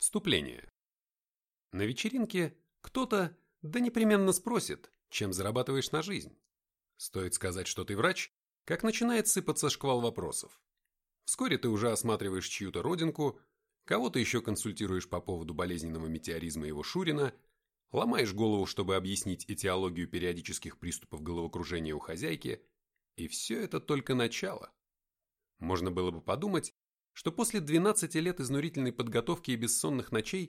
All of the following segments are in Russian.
Вступление. На вечеринке кто-то да непременно спросит, чем зарабатываешь на жизнь. Стоит сказать, что ты врач, как начинает сыпаться шквал вопросов. Вскоре ты уже осматриваешь чью-то родинку, кого-то еще консультируешь по поводу болезненного метеоризма его Шурина, ломаешь голову, чтобы объяснить этиологию периодических приступов головокружения у хозяйки, и все это только начало. Можно было бы подумать, что после 12 лет изнурительной подготовки и бессонных ночей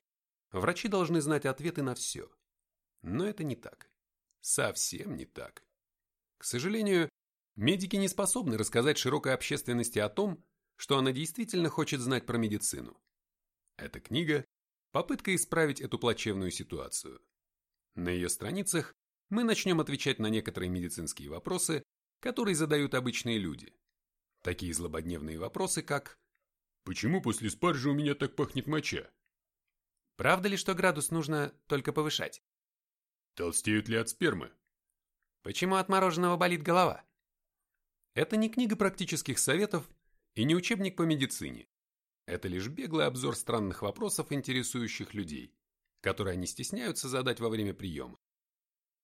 врачи должны знать ответы на все. Но это не так. Совсем не так. К сожалению, медики не способны рассказать широкой общественности о том, что она действительно хочет знать про медицину. Эта книга – попытка исправить эту плачевную ситуацию. На ее страницах мы начнем отвечать на некоторые медицинские вопросы, которые задают обычные люди. Такие злободневные вопросы, как Почему после спаржи у меня так пахнет моча? Правда ли, что градус нужно только повышать? Толстеют ли от спермы? Почему от мороженого болит голова? Это не книга практических советов и не учебник по медицине. Это лишь беглый обзор странных вопросов, интересующих людей, которые они стесняются задать во время приема.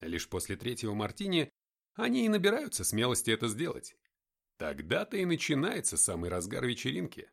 Лишь после третьего мартини они и набираются смелости это сделать. Тогда-то и начинается самый разгар вечеринки.